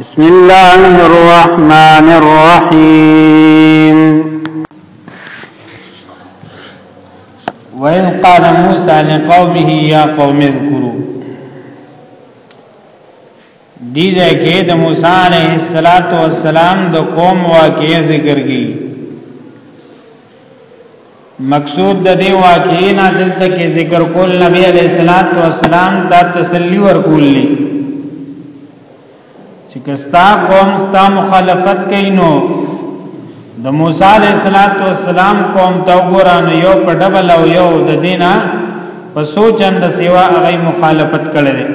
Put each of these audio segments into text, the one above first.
بسم الله الرحمن الرحيم وإذ قال موسى لقومه يا قوم اذكروا دې ځای کې د موسی عليه السلام د قوم واقعې ذکر کړي مقصود د دې واقعې نه دلته کې ذکر کول نبی علیه الصلاۃ والسلام ته تسلی ورکول نه چې کستا قوم ستا مخالفت کوي نو د موسی علیه السلام قوم ته وګورانه یو په ډبل او یو د دینه په سوچند سیوا هغه مخالفت کړي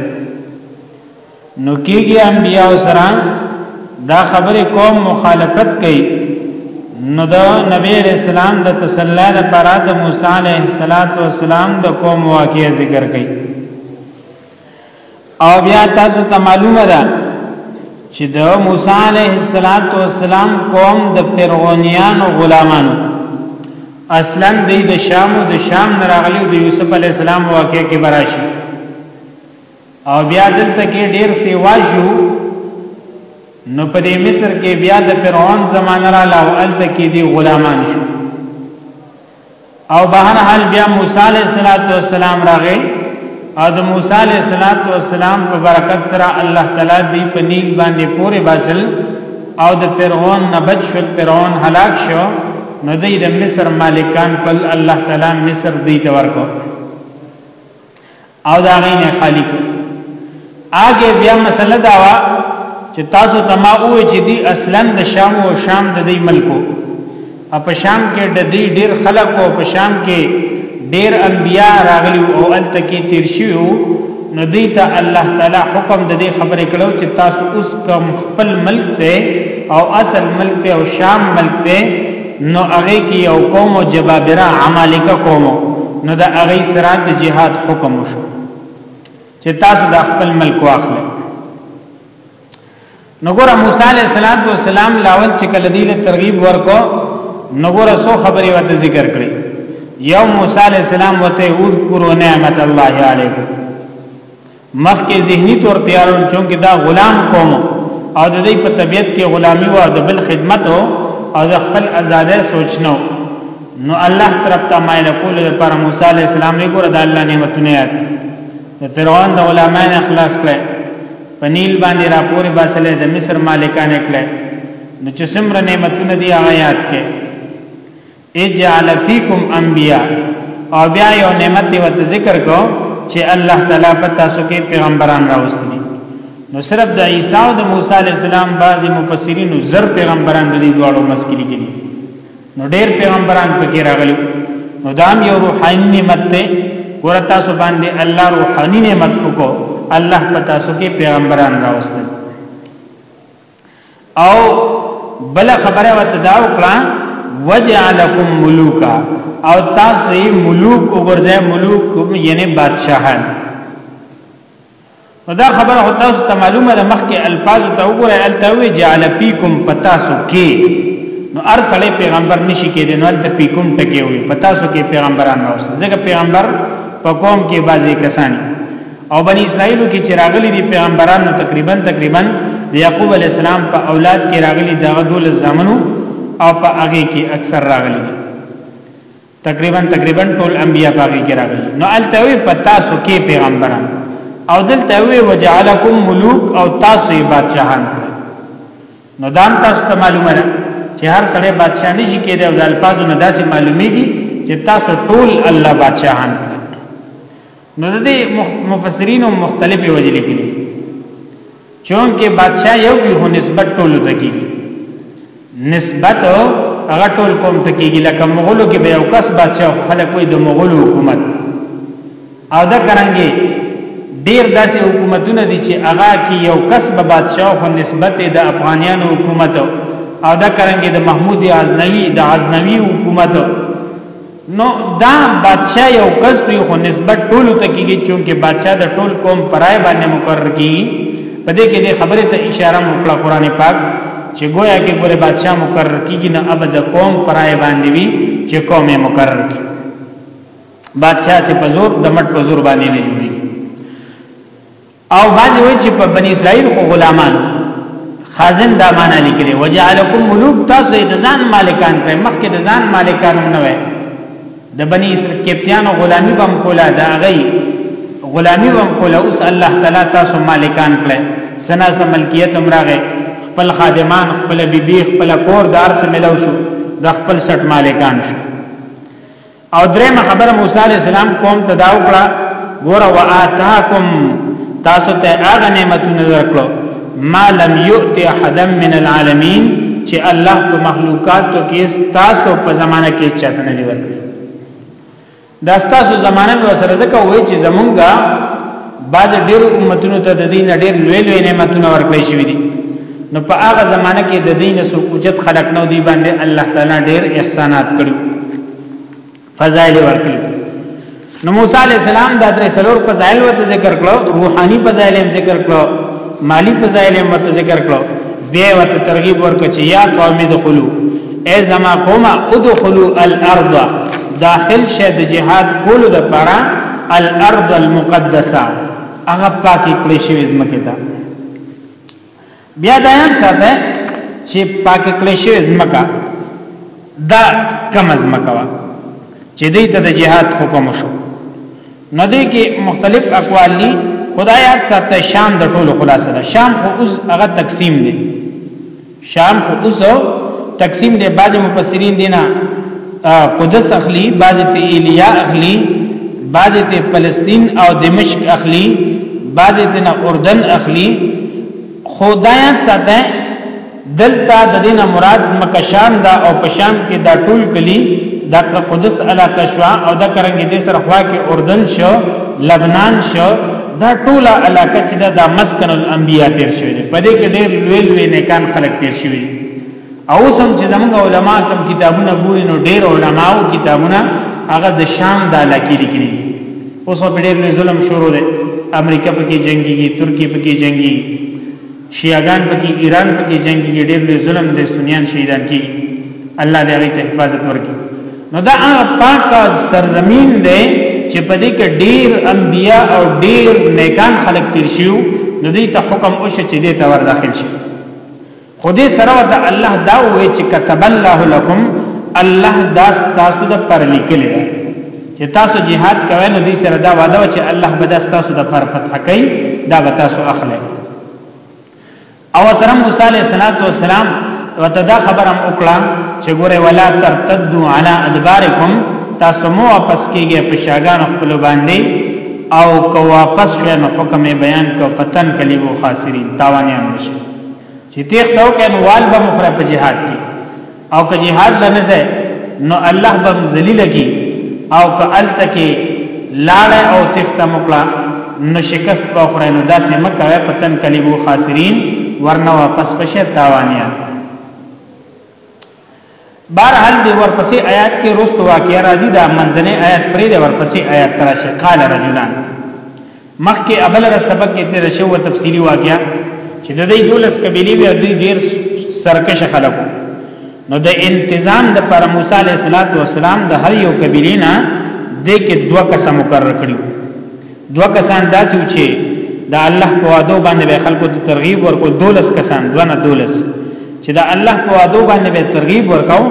نو کیږي انبیاء سره دا خبره قوم مخالفت کوي نو دا نبی علیہ السلام د تسلی لپاره د موسی علیہ السلام د قوم واقعي ذکر کوي او بیا تاسو ته معلومه ده چې د موسی علیه السلام قوم د فرعونانو غلامانو اصلا د شام او د شام نراغلی د یوسف علی السلام واقع کې براشي او بیا دلته کې ډیر سیوا شو نو په دې مصر کې بیا د فرعون زمانه را لاو الته کې دي غلامان شو او بهر حال بیا موسی علیہ الصلوۃ والسلام راغی او د موسی علیہ الصلوۃ والسلام په برکت سره الله تعالی دی په نیک باندې پورې باسل او د فرعون نه بچ شو فرعون هلاک شو نو د مصر مالکان په الله تعالی مصر دی تور کو او دا غي نه خالی کو اګه بیا مسله دا وا چې تاسو تما وې چې دی اصلا د شام او شام د دې ملکو په شام کې د دې ډیر خلک او په شام کې ډیر انبیا راغلی او الته کې تیر شي نو دې ته الله تعالی حکم د دې خبرې کړو چې تاسو اوس کوم خپل ملک ته او اصل ملک ته او شام ملک ته نو هغه کې یو قوم او جبابره عمالقه قوم نو د هغه سره د جهاد حکم وشو چې تاسو د خپل ملک واخلئ نګور موسی علیہ الصلوۃ والسلام لاول چې کله دی له ترغیب ورکو نګور سو خبرې ورته ذکر کړې یو موسی علیہ السلام وته اذکروا نعمت الله علیکم مخکې ذهني تور تیارول چونکه دا غلام قوم او د دې په طبیعت کې غلامی او د بل خدمت او د خپل آزادۍ سوچنو نو الله طرف ته مایل کول لپاره موسی علی السلام یې ګور د الله نعمتونه یاد د فرعون د غلامان اخلاص کړي پنیل باندې راپور باسل د مصر مالکان کړي نو چې څومره نعمتونه دی هغه یاد کړي اجعل فیکم انبیاء او بیا یو نعمت دی وت ذکر کو چې الله تعالی په تاسو کې پیغمبران راوستي نو صرف د عیسی او د موسی علی السلام بعضی مفسرین زر پیغمبران د دې دواړو مسکې دي نو ډېر پیغمبران پکې راغلي نو دام یو روحاني نعمت ته ورتا سو باندې الله روحاني نعمت کو الله پتا سو کې پیغمبران راوستي او بل خبره وتدا وکړه وجعلکم ملوکا او تاسو یې ملوک وګرځي ملوک یعنی بادشاہان نو دا خبره هو تاسو ته معلومه ده مخکې الفاظ ته وګورئ التوی جعل فیکم پتاسو کې نو ارسله پیغمبر نشي کېدل نو الته فیکم ټکی وي پتاسو کې پیغمبران راوځي ځکه پیغمبر په قوم کې بعضی کسانی او بنی اسرائیل کې چې راغلي دي پیغمبرانو تقریبا تقریبا د یعقوب علی السلام په اولاد کې راغلي دغه دول زامنو او په هغه کې اکثر راغلي تقریبا تقریبا ټول انبیا په هغه کې راغلي نو التوی په تاسو کې پیغمبران او دلته وی وجعلکم ملوک او تاسو بادشاہان نو دام تاسو ته معلومه ده چې هر سړی بادشاہ نشي کېدای او د الفاظو نه داسې معلومیږي چې تاسو ټول الله بادشاہان نو د دې مفسرینو مختلفې وجې لیکلي چونکه بادشاہ یو وی هو نسبت ټول ته کیږي نسبت هغه ټول قوم ته کیږي لکه مغولو کې به یو کس بادشاہ خلک وي د مغولو حکومت او دا کرانګي ډیر داسې حکومتونه دي چې هغه کې یو کس به بادشاہ خو نسبت د افغانانو حکومت او دا کرانګي د محمود غزنوی د غزنوی حکومت نو دا بادشاہ یو کس وی خو نسبت ټول ته کیږي چې بادشاہ د ټول قوم پرای باندې مقرر کی په دې کې د خبره ته اشاره وکړه قران پاک چې گویا کې ګوره بادشاہ مقرر کیږي نه ابد قوم پرای باندې وی چې قوم مقرر کی بادشاہ سے پزور د مټ پزور باندې نه جوړي او باندې وای چې په بنی اسرائیل خو غلامان خازن دا معنا لیکلي وجعلکم ملوک تاسو د ځان مالکان کړئ مخکې د ځان مالکان نه وای د بنی اسرائیل کپتانو غلامی بم کولا دا غي غلامی بم کولا اوس الله تعالی تاسو مالکان کړئ سنا سم ملکیت امراغه خپل خادمان خپل بیبي خپل کور دار سره ملو شو د خپل سټ مالکان شو او درېمه خبره موسی عليه السلام قوم ته دا وکړه ګوره واتاکم تاسو ته هغه نعمتونه درکړو ما لم يؤت احدا من العالمين چې الله په مخلوقاتو کې تاسو په زمانہ کې چاته نه دی ورکړي دا تاسو زمانہ به سره ځکه وای چې زمونږه بعض ډېر امتونو ته د دین ډېر لوی لوی نعمتونه ورکړي شوی دي نو په هغه زمانہ کې د دین سو اوجت خلق نو دی باندې الله تعالی ډېر احسانات کړو فضایل ورکړي نو موسی علی السلام د درې سلور فضایل ورته ذکر کړو روحاني فضایل هم ذکر کړو مالی فضایل هم ورته ذکر کړو بیا ورته ترغیب ورکړه چې یا قوم دخلو ای زما قوم ادخلوا الارض داخل شه د جهاد کولو د پاره الارض المقدسه هغه پاکي کړی شوی زمکه ته بیا دا یان ساته چې پاکي کړی شوی زمکه دا کم زمکه وا چې دې ته د جهاد حکم شو نو دې کې مختلف اقوال دي خدایات ساته شام د ټولو خلاصه ده شام خو اوس هغه تقسیم دي شام خو اوس تقسیم دي بعض مفسرین دینه قدس اخلي بعض ته ایلیا اخلي بعض ته فلسطین او دمشق اخلي بعض ته اردن اخلي خدایات ساته دلته د دینه مراد مکه شام دا او په شام کې دا ټول کلی د قدس علاقه شو او د کرنګ دې سره خوا کې اردن شو لبنان شو دا ټوله علاقه چې دا مسکن الانبیاء تیر شوی دی په دې کې ډېر لوی لوی نیکان خلک تیر شوی او سم چې زموږ علما کوم کتابونه ګوري نو ډېر علما او کتابونه هغه د شام د علاقې لیکلي اوس په ډېر ظلم شروع دی امریکا پکې جنگي ترکیه پکې جنگي شیعاګان پکې ایران پکې جنگي ډېر لوی ظلم دی سنیان شهیدان کی الله دې هغه ته حفاظت ورکړي نو دا هغه پاک سرزمین دی چې په دې کې ډېر انبیا او ډېر نیکان خلک تیر شيو نو دې ته حکم او شې چې دې ته ور داخل شي خدای سره وته الله دا وې چې كتب الله لكم الله دا تاسو د پر لیکل دی چې تاسو jihad کوئ نو دې سره دا وعده چې الله به تاسو د فار فتح کوي دا به تاسو اخلي او سره موسی عليه السلام وته دا خبرم وکړه چې ګوره ولا ترتدوا على ادباركم تاسو مو واپس کیږئ په شاګان خپل باندې او کو واپس شوه نو حکم بیان کو فتن کلیو خاسرین تاوانیان نشي چې تخته او کنه وال به مخره په جهاد کې او که جهاد لنه ځای نو الله بم ذلیل کی او که التکی لاړ او تخته مکړه نو شکست په خره نو داسې مکه په تن کلیبو خاسرین ورنه واپس بشه تاوانیان بهرحال دی ورپسې آیات کې رست واقع راځي دا منځنې آیات پرې دی ورپسې آیات تراشه قال رجلان مخکې ابل رسبق کې تیر شو تفصیلی واقعیا چې د دې دولس قبيله وی دوی ډیر سرکش خلک نو د انتظام د پر موسی علیه السلام د هر یو قبيله نه د کې دوه کس مقرر کړیو دوه کسان داسې و چې د الله په وعده باندې به خلکو ته ترغیب ورکول دولس کسان دونه دولس چې د الله په وعده باندې به ترغیب ورکاو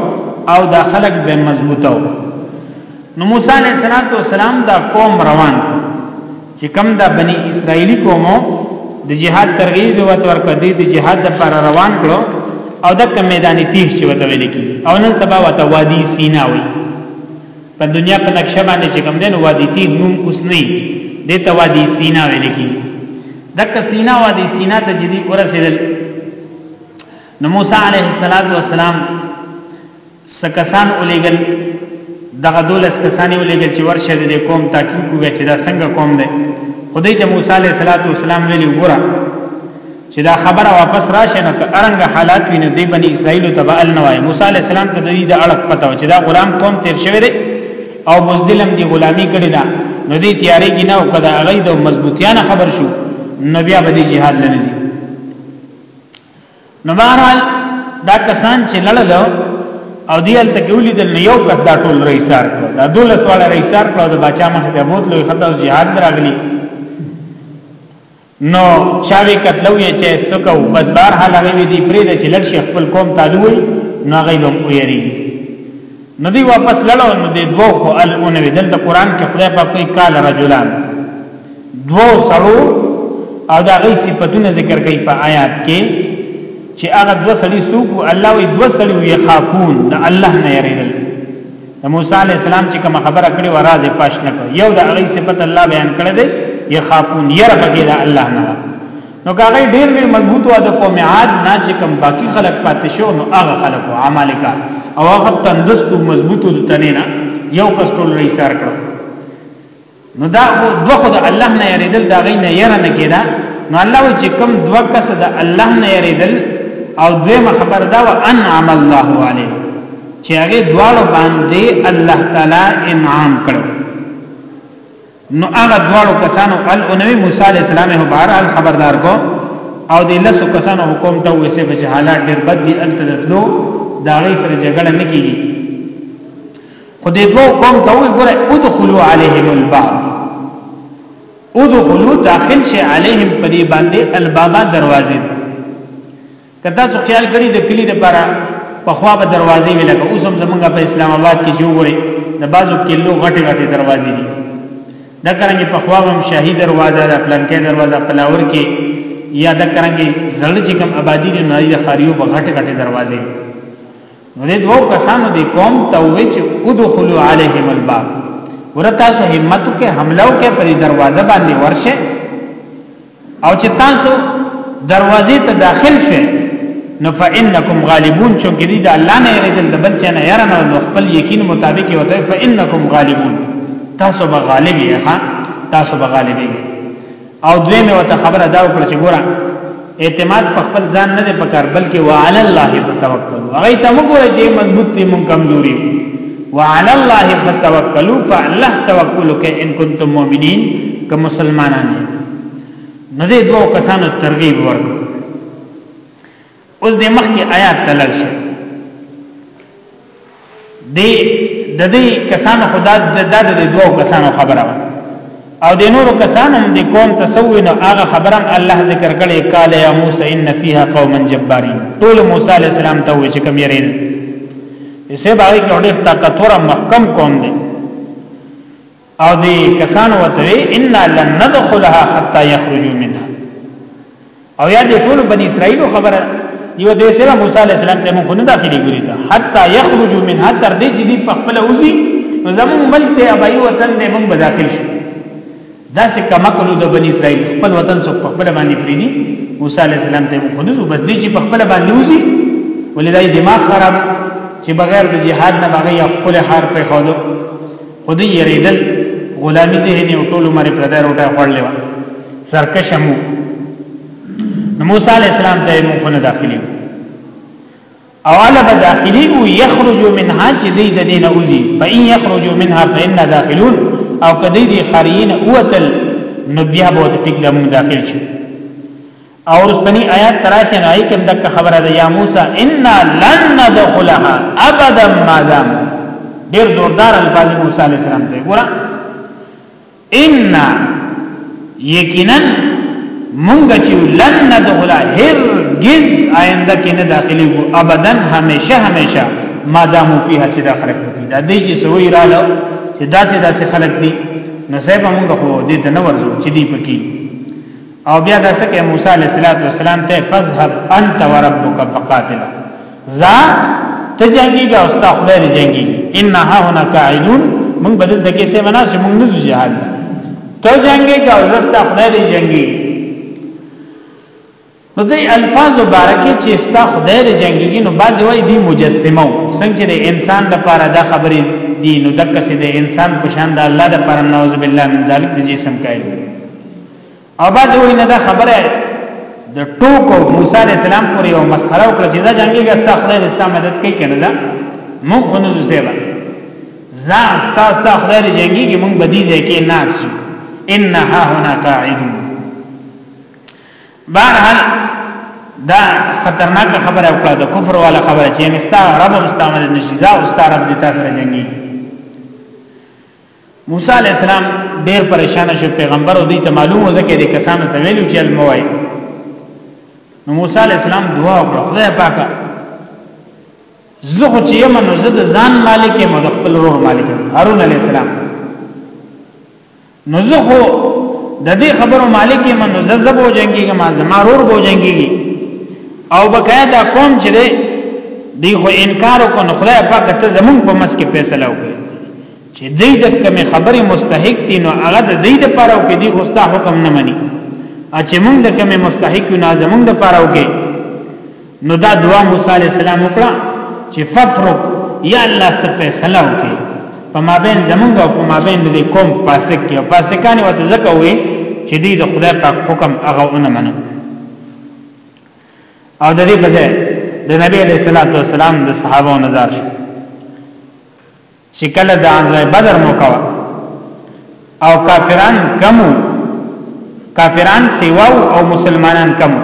او دا خلک به مضبوطو نو موسی علیہ الصلوۃ والسلام دا قوم روان چې کم دا بنی اسرائیلی قومو د جهاد ترغیب وت ورکړه د جهاد لپاره روان کړو او د میدان تیه چې وته ویل کی او نن سبا وته وادي سینا وی په دنیا په نقشه باندې چې کوم دین وادي تی نوم اوس نه دی ته وادي سینا ویل کی دک سینا وادي سینا ته جدي ورسېدل نو موسی علیه السلام سکسان الیګل دغه دولس کسانی الیګل چې ورشه دې قوم تاکي کوی چې دا څنګه قوم دی خدای ته موسی علیه السلام ویلی وګوره چې دا خبره واپس راشه نو ارنګ حالات وینې دی بنی اسرائیل تبع النوای موسی علی السلام ته دوی د اړک پته و چې دا غلام قوم تیر شوی دی او مزدلم دی غلامی کړی دا نو دی تیاری کې نه او کدا هغه د مضبوطیانه خبر شو نو بیا به دی jihad لنځي نو بهرحال دا کسان چې لړل او دی ال تکولی د یو کس دا ټول رئیسار کړ دا دولس والا رئیسار کړ د بچا مخ ته بوتلو خطر jihad راغلی نو چاوي کتلو یې چې سکو بس بار حال هغه دی پرې د چلک شیخ خپل قوم تعالوي نو هغه به ویری نو دی واپس لړو نو دی دوه خو ال اون وی دلته قران کې خدای په کوئی کال رجلان دوه سړو او دا غي صفاتونه ذکر کوي په آیات کې چې هغه دوه سړي سوق الله وی دوه سړي وی خافون د الله نه یریدل د موسی علی السلام چې کوم خبره کړې و راز پښ نه کړ یو د هغه صفت الله بیان کړی دی یخافون یره بغیر الله نه نو هغه ډیر ډیر مضبوط و د قوم عاد نه چې کوم باقی خلق پاتې شو نو هغه خلق او عمالکا او هغه تندست مضبوط د تنه نه یو کستول رئیس سره کړو نو دا دوه خو د الله نه یریدل دا غي نه یره نه کیدا نو الله و چې کوم دوه کس د الله نه یریدل او دویمه خبر دا و ان عمل الله علیه چې هغه دواړو باندې الله تعالی انعام کړو نو هغه دواړو کسانو ال انوي موسی علی السلام هو بهر ال خبردار کو او د لسو کسانو حکم ته وسه به حالات ډېر بد دي ال تدلو دا غي سره جګړه نه کیږي خو دې دوه قوم ته وی ګره ادخلوا عليهم الباب ادخلوا داخل شي عليهم پدی باندې البابا دروازه کدا څو خیال کړی د کلی لپاره په خوا به دروازې وی لکه اوس هم زمونږ په اسلام آباد کې جو ګوري د بازو کلو غټي غټي دروازې دي دا کرانګي په خوا هم شاهي دروازه ده پلانکې دروازه پلاور کې یا دا کرانګي زړه چې کوم آبادی دي نه د خاريو په غټي غټي دروازې دي نو دې دوه کسانو دې قوم ته وې چې ادخلوا عليهم الباب ورته سو همت کې حمله وکړي په دروازه باندې ورشه او چې تاسو دروازې ته داخل شئ نو فإنکم غالبون چونکه دې د الله نه یریدل د بل چا نه یره نو خپل یقین مطابق یو ته فإنکم غالبون تاسو به غالب یې ها تاسو به غالب یې او دوی مې وته خبره دا وکړه چې ګوره اعتماد په خپل ځان نه دی پکار بلکې وعلى الله توکل هغه ته موږ وایي چې مضبوط دي موږ کمزوري وعلى الله توکل فالله توکل کې ان کنتم مؤمنین که مسلمانان نه دي دوه کسانو ترغیب ورکړ اوس د مخکې آیات تلل شي د د دې کسانو خدا د د دې دوه کسانو خبره او د نورو کسانو د قوم تسوین او هغه خبره الله ذکر کړي قال یا موسی ان فیها قوما جبارین ټول موسی علی السلام ته وی چې کوم یې رین یې سه باندې کوډه طاقتور محکم قوم دی او دې کسانو ته ان لن ندخلها حتا يخرجوا منها او یا دې ټول بنی اسرائیل خبره یو دې سره موسی علی السلام ته مونږ نه داخلي ګوري تا حتا يخرجوا منها تر دې چې دې په خپل اوزي نو زمون ملک ته ابای وطن دې مونږ به داخل شي دا سه کما کولو د بنی اسرائیل خپل وطن څخه په خپل باندې پریدي موسی علی السلام ته مونږ نه بس دې چې په خپل باندې اوزي ولې دای دماغ خراب چې بغیر د جهاد نه بغیر خپل حار په خودو خود یریدل غلامی ذهن او ټول عمر پر دای روټه خړلې و سرکشمو نو موسی علی السلام ته مونږ نه داخلي اوله به داخلي او یخرج منها چې دې د دینه اوزي فإن یخرج منها فإنا داخلون او کدی دې خارین اوتل نو بیا به ټیک دمو داخل شي او رستنی آیات تراشه نه ایکم دک خبره ده یا موسی ان لن ندخلها ابدا ما دام ډیر زوردار الفاظ موسی علی السلام ته ګور ان یقینا مونږ چې لن ندخلها هرگز آینده کې نه داخلي وو ابدا همیشه همیشه ما دام په هڅه داخله کوي دا دې چې سوی رااله چې داسې داسې خلک دي نو صاحب مونږ خو دې ته نه ورځو چې دې پکې او بیا دا سکه موسی علیہ الصلوۃ والسلام ته فذهب انت وربک فقاتلا ذا تجنګیږي او ستا خدای دې جنګیږي ان ها هنا قاعدون موږ بدل دکې سه ونا چې موږ نه جهاد ته جنګیږي او زستا خدای دې جنګیږي نو دې الفاظ مبارکي چې ستا خدای دې جنگيږي نو بعضي وای دي مجسمه څنګه چې انسان د پاره دا خبرې دي نو دک سي د انسان په شان د الله د پاره نعوذ بالله من ذلک د جسم کوي او باز وی نه دا خبره د ټوکو موسی علی السلام پورې او مسخره او کړه جنگي غستا خدای رستا مدد کوي کنه دا مونږ خو نه زوسېبا زا استا استا خدای دې جنگي کې مونږ بدی ځای کې ناس ان ها هنا قاعدون بهرحال دا خطرناک خبره او کړه د کفر والا خبره چې مستا رب مستا مدد نشي زا استا رب دې تاسو جنگي موسی علی السلام ډیر پریشان شو پیغمبر او دې ته معلوم و ځکه دې کسانو ته ویلو چې الموای نو موسی علی السلام دعا وکړه خدای پاکه زه خو چې یم نو زه د ځان مالک یم او د خپل روح مالک یم هارون علی السلام نو زه خو د دې خبرو مالک یم نو زه زبو جنگیږي ما زما رور بو جنگیږي او بقایا دا قوم چې دی دی خو انکار وکړ خدای پاک ته زمون په مس کې فیصله وکړي چې دې د کوم خبرې مستحق دي نو هغه د دې لپاره او کې دي اوس دا حکم نه مني چې موږ د کوم مستحق نه زمونږ لپاره او کې نو دا دعا موسی عليه السلام وکړه چې ففرق یا الله ته فیصله وکړي په مابین زمونږ او په مابین د قوم فاسق کې فاسقان وته زکه وي چې دې د خدای په حکم هغه ونه مني او د دې په ځای د نبی علیہ الصلوۃ والسلام د صحابه نظر شو چې کله د عزوه بدر موقع او کافران کمو کافران سیواو او مسلمانان کمو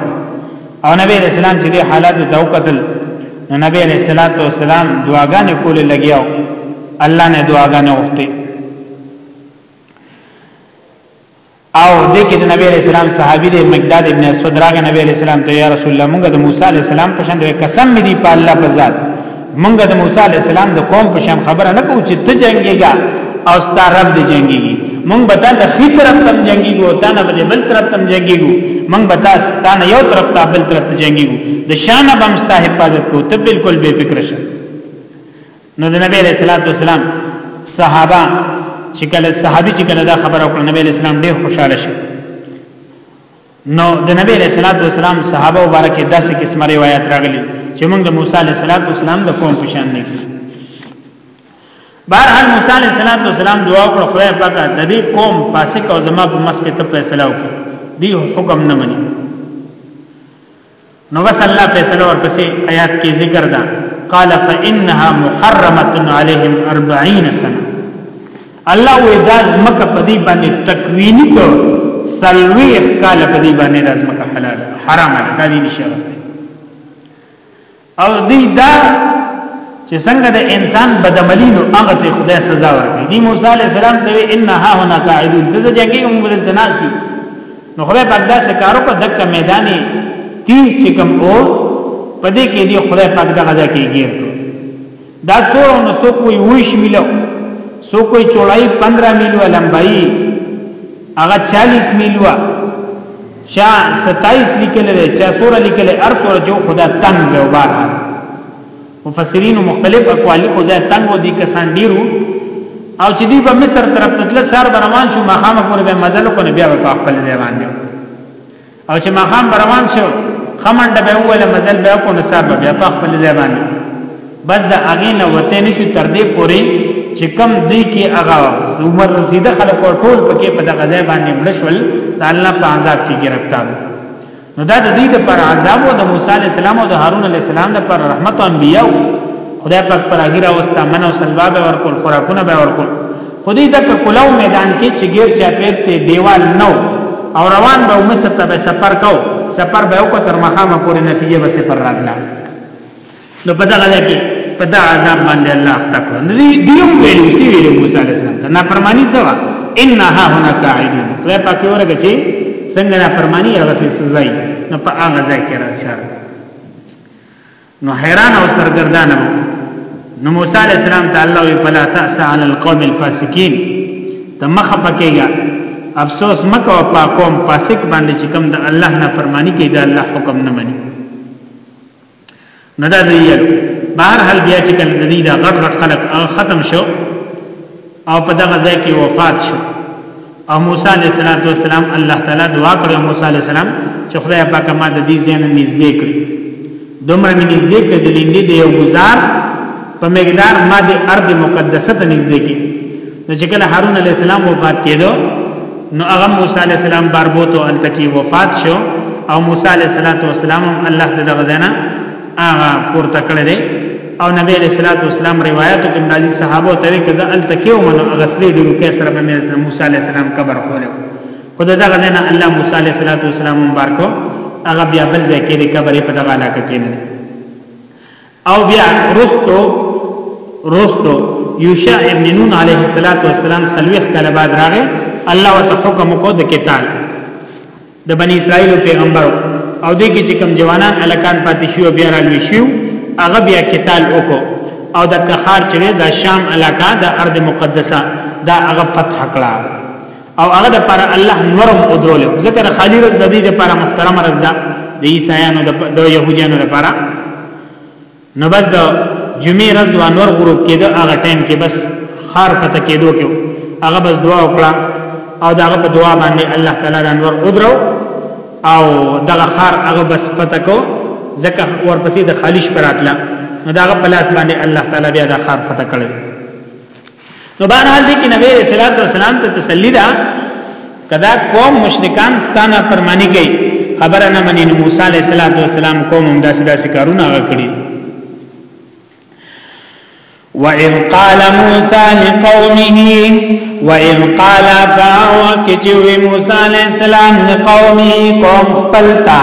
او نبی رسول الله چې د حالات د وکتل نو نبی رسول الله تو سلام دعاګانې کولې لګیاو الله نه دعاګانې وغوښتي او دې کې د نبی رسول الله صحابي د مقداد ابن اسود راغ نبی رسول الله ته یا رسول الله مونږ د موسی عليه السلام په شان د قسم مې دی په الله په ذات مونږ د موسی عليه السلام د قوم په شان خبره نه کوو چې ته جنگيږي او ستاره رب دې جنگيږي مونږ به تا د خې طرف تم جنگيږي او تا نه به بل طرف تم جنگيږي مونږ به تا ستانه یو طرف ته بل طرف ته جنگيږي د شان به مستحفظت کو ته بالکل بے فکر شه نو د نبی علیہ الصلوۃ والسلام صحابه چې کله صحابي چې کله دا خبره وکړه نبی علیہ السلام ډیر خوشاله شو نو د نبی علیہ الصلوۃ والسلام صحابه مبارک داسې قسمه روایت راغلي چې موږ د موسی علیہ الصلوۃ والسلام د قوم پشان نه بهرحال موسی علیہ الصلوۃ والسلام دعا وکړه خدای پاک د دې قوم فاسق او زما په مسکه ته فیصله وکړي دی حکم نه مني نو بس الله فیصله ورپسې آیات کې ذکر ده قال فانها محرمه عليهم 40 سنه الله وې دا زمکه په دې باندې تکوینی کو سلوي کال په دې باندې دا زمکه حلال حرام ده دا دې نشه او دی دا چې څنګه د انسان بدعملی نو هغه سي خدای سزا ورکړي دی موسی عليه السلام ته ان ها هنا قاعدون ته ځکه کوم بدل تناسي نو خدای پاک دا سکارو په دک میداني تیز چې کوم او پدې کې دی خدای پاک دغه ځای کې ګیر دا ستورو نو سو کوئی ویش ملو سو کوئی چوڑائی پندرہ میلو لمبائی اغا چالیس میلو چا ستائیس لکل رہے چا سورہ لکل رہے ارس اور جو خدا تنگ زیو بار ہے مفسرین مختلف اقوالی خوزہ تنگ و دی کسان دیرو او چې دی په مصر طرف تطلع سار بروان شو مخامه پورې به مزل کو نه بیا په خپل ځای باندې او چې ماقام روان شو خمنډ به وله مزل به کو نصاب بیا په خپل ځای باندې بس د اغه نه وته نشو تر دې پوري چې کم دی کې اغا عمر رسیده خلک ټول پکې په دغه ځای باندې مړشول د الله په عذاب کې گرفتار نو دا د دې د پر عذاب او د موسی علی السلام او د هارون علی السلام د پر رحمت او انبیاء خدای پاک پر هغه راوستا من او سلواب ورکول خوراکونه به ورکول خو دې دک کلاو میدان کې چې غیر چاپیر ته دیوال نو او روان به مصر ته به سفر کو سفر به وکړ تر مخامه پورې نتیجه به سفر راتله نو په دغه ځای کې په دا عذاب باندې الله اخته کړ نو دیو ویلو سی ویلو موسی علیه السلام ته نافرمانی ځوا انها هنا قاعدون وې پکې ورګه چې څنګه نافرمانی هغه سزا یې نو په هغه ځای کې راځي نو حیران او سرګردان نو موسی علی السلام ته الله وی فلا تاس علی القوم الفاسقین ته مخ پکېګا افسوس مکو په قوم فاسق باندې چې کوم د الله نه فرمانی کوي د الله حکم نه مني نه دا دی بهر حال بیا چې کله د دې دا غټ غټ خلک ختم شو او په دغه ځای کې وفات شو او موسی علیه السلام الله تعالی دعا کړې موسی علیه السلام چې خدای پاک ما د دې ځای نه نږدې کړ دومره مې نږدې کړ د لیندې د یو گزار په مقدار ما د ارض مقدسه ته نږدې کړ نو چې کله هارون علیه السلام وفات کېدو نو هغه موسی علیه السلام باربوتو التکی وفات شو او موسی علیه السلام الله دغه ځای نه هغه پورته کړی دی او نبی علیہ الصلوۃ والسلام روایت کې مرضی صحابه ته وی کزه ال تکیو منو غسلې دی کې سره به موسی علیہ السلام قبر کوله خدای دا غنه نه الله موسی علیہ الصلوۃ والسلام مبارکو هغه بیا بل ځای کې د قبر په دغه علاقه کې نه او بیا رستو رستو یوشع ابن نون علیہ الصلوۃ والسلام سلوخ کله بعد راغی الله وتعالى حکم کو د قتال د بنی اسرائیل پیغمبر او دې کې چې کم جوانان الکان پاتې شو بیا رالوي شو هغه بیا قتال وکړو او د کخار چې د شام علاقہ د ارض مقدسه دا هغه فتح کړه او هغه د پر الله نورم او درول ذکر خالی رز د دې لپاره محترم رز ده د عیسایانو د يهودانو لپاره نو بس د جمعې ورځ د انور غروب کېده هغه ټایم کې بس خار پته کېدو کې هغه بس دعا وکړه او دا په دعا باندې الله تعالی د انور ودرو او دغه خار هغه بس پته کو ځکه ورپسې د خالص پراتله نو داغه پلاس باندې الله تعالی بیا د خار پته کړل نو بهرحال دې کې نبی رسول الله والسلام ته تسلی ده کدا قوم مشرکان ستانه پرمانی کوي خبره نه مني موسی عليه السلام قوم هم داسې داسې کارونه وکړي وَإِذْ قَالَ مُوسَى لِقَوْمِهِ وَإِذْ قَالَ فَاوَكِجُوِ مُوسَى عَلَيْهِ السَّلَامُ لِقَوْمِهِ قَوْمُ خَلْتَا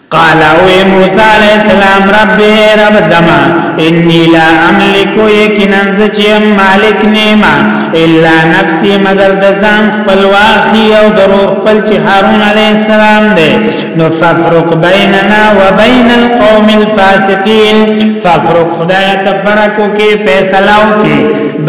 قال او موسی علیہ السلام رب رب زما انی لا املک یقینا زچم مالک نیما الا نفسی مگر د ځان خپل واخی او درو خپل چې هارون علیہ السلام دی نو ففرق بیننا و بین القوم الفاسقین ففرق خدای تفرقو کې فیصله وکي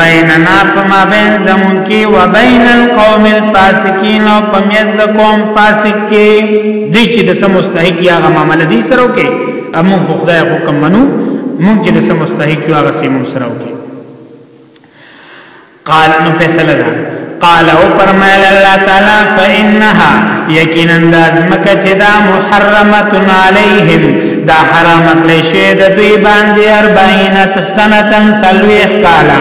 بیننا فما بین زمون کې و بین القوم الفاسقین او پمیز د قوم فاسق کې دی چې د سم مستحق یا غ معاملې دي سره وکي امو خدای حکم منو مونږ چې د سم مستحق یا غ سیم سره وکي قال نو فیصله ده قال او فرمایل الله تعالی فانها یقینا ذمک چې دا محرمت علیهم دا حرام کړی شه د دوی باندې 40 سنتن سلوی قالا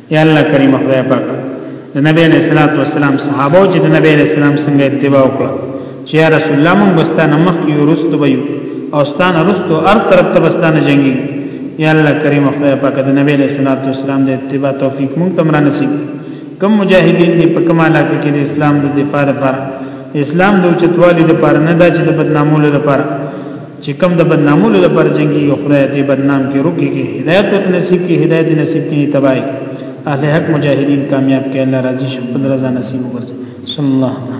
یا الله کریم خدای پاک د نبی علیہ الصلوۃ والسلام صحابه چې د نبی علیہ السلام څنګه اتباع وکړه چې یا رسول الله مونږ بستانه مخ یو رستو به او ستانه رستو هر طرف ته بستانه جنگي یا الله کریم خدای پاک د نبی علیہ الصلوۃ والسلام د اتباع توفیق مونږ تم را نصیب کم مجاهدین دی په کماله کې د اسلام د دفاع لپاره اسلام د چتوالی لپاره نه دا چې د بدنامولو لپاره چې کم د بدنامولو لپاره جنگي او خدای دې بدنام کې روکي کې هدایت وت نصیب کې هدایت نصیب کې تبای اهل حق مجاهدین کامیاب کې الله راضي شي خپل رضا نصیب وګرځي صلی الله علیه